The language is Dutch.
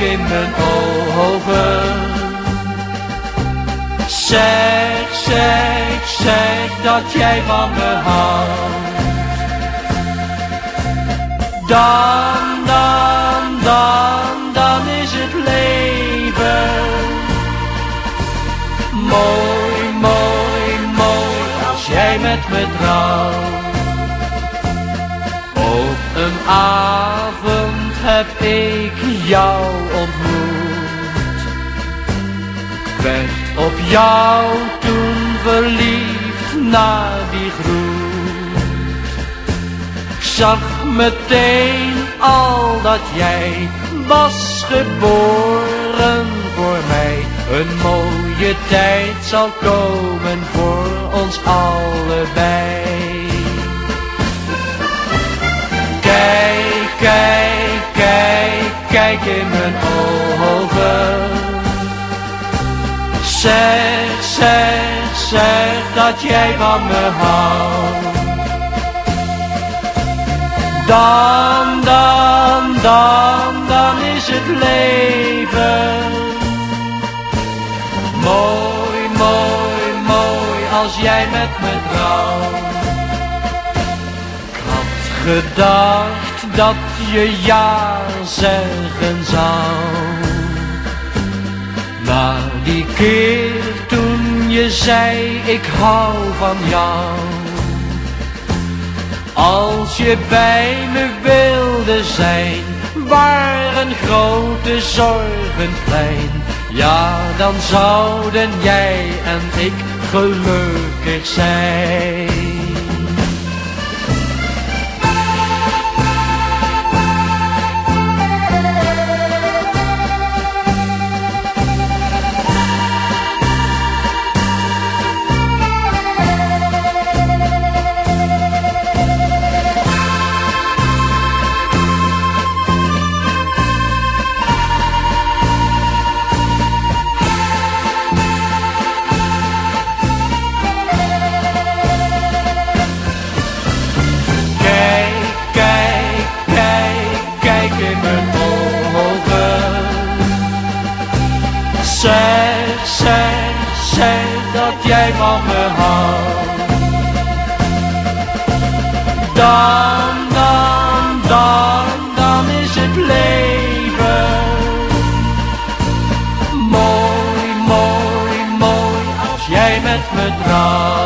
in mijn ogen. Zeg, zeg, zeg dat jij van me houdt. Dan, dan, dan, dan is het leven. Mooi, mooi, mooi als jij met me trouwt. Op een avond heb ik jou ontmoet. Werd op jou toen verliefd na die groet. Zag meteen al dat jij was geboren voor mij. Een mooie tijd zal komen voor ons allebei. Kijk, in mijn ogen. Zeg, zeg, zeg dat jij van me houdt. Dan, dan, dan, dan is het leven. Mooi, mooi, mooi als jij met me trouwt. Ik had gedacht dat je ja zeggen zou. Na die keer toen je zei ik hou van jou. Als je bij me wilde zijn, waren grote zorgen klein. Ja, dan zouden jij en ik gelukkig zijn. Zeg, zeg, zeg dat jij van me houdt. Dan, dan, dan, dan is het leven. Mooi, mooi, mooi als jij met me trouwt.